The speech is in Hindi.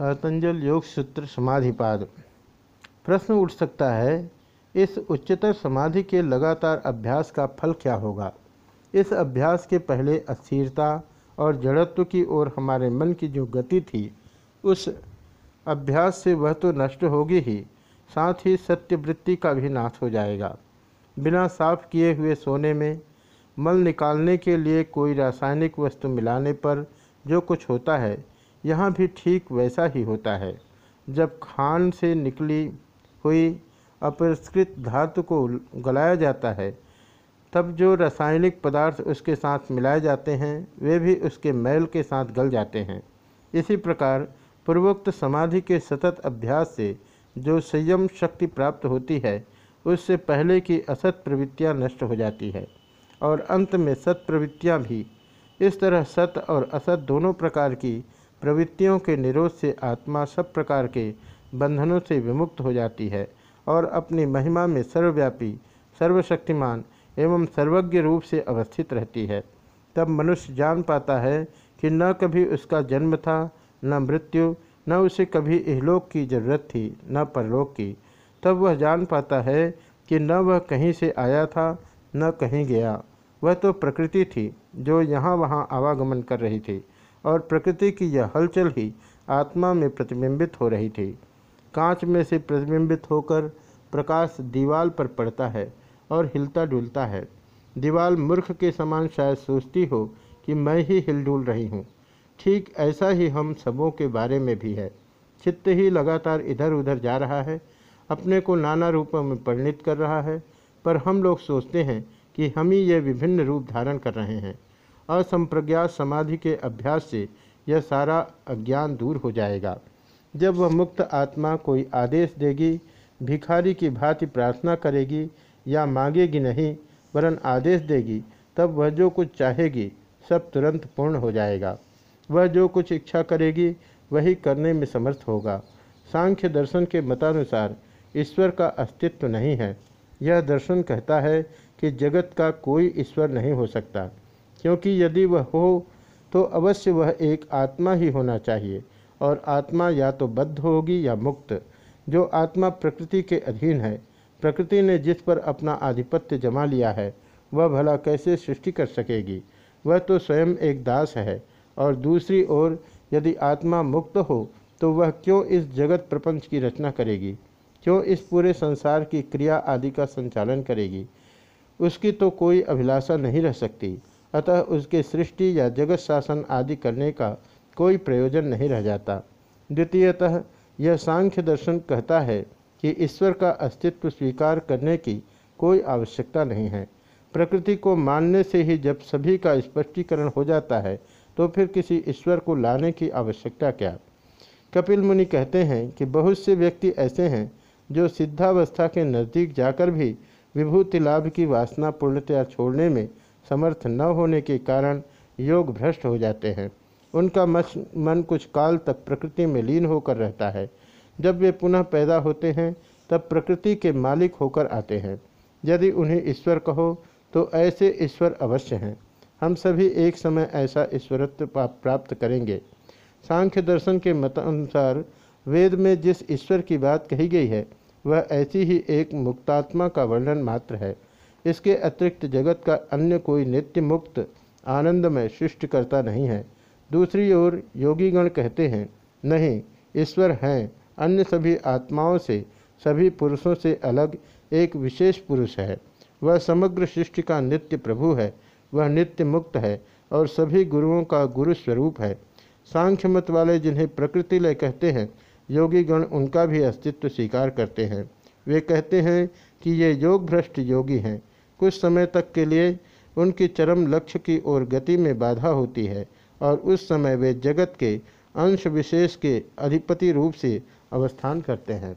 पतंजल योग सूत्र समाधिपाद। प्रश्न उठ सकता है, इस उच्चतर समाधि के लगातार अभ्यास का फल क्या होगा? इस अभ्यास के पहले अस्थिरता और जड़त्व की ओर हमारे मन की जो गति थी, उस अभ्यास से वह तो नष्ट होगी ही, साथ ही सत्यवृत्ति का भी नाश हो जाएगा। बिना साफ़ किए हुए सोने में, मल निकालने के लिए कोई रासायनिक वस्तु मिलाने पर जो कुछ होता है यहाँ भी ठीक वैसा ही होता है। जब खान से निकली हुई अपरिष्कृत धातु को गलाया जाता है, तब जो रासायनिक पदार्थ उसके साथ मिलाए जाते हैं, वे भी उसके मैल के साथ गल जाते हैं। इसी प्रकार पूर्वोक्त समाधि के सतत अभ्यास से जो संयम शक्ति प्राप्त होती है, उससे पहले की असत प्रवृत्तियाँ नष्ट हो जाती है और अंत में सत प्रवृत्तियाँ भी। इस तरह सत और असत दोनों प्रकार की प्रवृत्तियों के निरोध से आत्मा सब प्रकार के बंधनों से विमुक्त हो जाती है और अपनी महिमा में सर्वव्यापी, सर्वशक्तिमान एवं सर्वज्ञ रूप से अवस्थित रहती है। तब मनुष्य जान पाता है कि न कभी उसका जन्म था, न मृत्यु, न उसे कभी इहलोक की ज़रूरत थी, न परलोक की। तब वह जान पाता है कि न वह कहीं से आया था, न कहीं गया। वह तो प्रकृति थी, जो यहाँ वहाँ आवागमन कर रही थी। और प्रकृति की यह हलचल ही आत्मा में प्रतिबिंबित हो रही थी। कांच में से प्रतिबिंबित होकर प्रकाश दीवाल पर पड़ता है और हिलता डुलता है। दीवाल मूर्ख के समान शायद सोचती हो कि मैं ही हिलडुल रही हूँ। ठीक ऐसा ही हम सबों के बारे में भी है। चित्त ही लगातार इधर उधर जा रहा है, अपने को नाना रूपों में परिणित कर रहा है, पर हम लोग सोचते हैं कि हम ही ये विभिन्न रूप धारण कर रहे हैं। असंप्रज्ञात समाधि के अभ्यास से यह सारा अज्ञान दूर हो जाएगा। जब वह मुक्त आत्मा कोई आदेश देगी, भिखारी की भांति प्रार्थना करेगी या मांगेगी नहीं, वरन आदेश देगी, तब वह जो कुछ चाहेगी, सब तुरंत पूर्ण हो जाएगा। वह जो कुछ इच्छा करेगी, वही करने में समर्थ होगा। सांख्य दर्शन के मतानुसार ईश्वर का अस्तित्व नहीं है। यह दर्शन कहता है कि जगत का कोई ईश्वर नहीं हो सकता। क्योंकि यदि वह हो तो अवश्य वह एक आत्मा ही होना चाहिए, और आत्मा या तो बद्ध होगी या मुक्त, जो आत्मा प्रकृति के अधीन है। प्रकृति ने जिस पर अपना आधिपत्य जमा लिया है, वह भला कैसे सृष्टि कर सकेगी? वह तो स्वयं एक दास है, और दूसरी ओर, यदि आत्मा मुक्त हो तो वह क्यों इस जगत प्रपंच की रचना करेगी? क्यों इस पूरे संसार की क्रिया आदि का संचालन करेगी? उसकी तो कोई अभिलाषा नहीं रह सकती। अतः उसके सृष्टि या जगत शासन आदि करने का कोई प्रयोजन नहीं रह जाता। द्वितीयतः, यह सांख्य दर्शन कहता है कि ईश्वर का अस्तित्व स्वीकार करने की कोई आवश्यकता नहीं है। प्रकृति को मानने से ही जब सभी का स्पष्टीकरण हो जाता है तो फिर किसी ईश्वर को लाने की आवश्यकता क्या? कपिल मुनि कहते हैं कि बहुत से व्यक्ति ऐसे हैं जो सिद्धावस्था के नज़दीक जाकर भी विभूति लाभ की वासना पूर्णतया छोड़ने में समर्थ न होने के कारण योग भ्रष्ट हो जाते हैं। उनका मन कुछ काल तक प्रकृति में लीन होकर रहता है। जब वे पुनः पैदा होते हैं, तब प्रकृति के मालिक होकर आते हैं। यदि उन्हें ईश्वर कहो तो ऐसे ईश्वर अवश्य हैं। हम सभी एक समय ऐसा ईश्वरत्व प्राप्त करेंगे। सांख्य दर्शन के मत अनुसार वेद में जिस ईश्वर की बात कही गई है, वह ऐसी ही एक मुक्तात्मा का वर्णन मात्र है। इसके अतिरिक्त जगत का अन्य कोई नित्य मुक्त आनंदमय सृष्टिकर्ता नहीं है। दूसरी ओर योगीगण कहते हैं, नहीं, ईश्वर हैं, अन्य सभी आत्माओं से, सभी पुरुषों से अलग एक विशेष पुरुष है। वह समग्र सृष्टि का नित्य प्रभु है, वह नित्य मुक्त है और सभी गुरुओं का गुरु स्वरूप है। सांख्य मत वाले जिन्हें प्रकृति लय कहते हैं योगी गण उनका भी अस्तित्व स्वीकार करते हैं। वे कहते हैं कि ये योग भ्रष्ट योगी हैं कुछ समय तक के लिए उनकी चरम लक्ष्य की ओर गति में बाधा होती है और उस समय वे जगत के अंश विशेष के अधिपति रूप से अवस्थान करते हैं।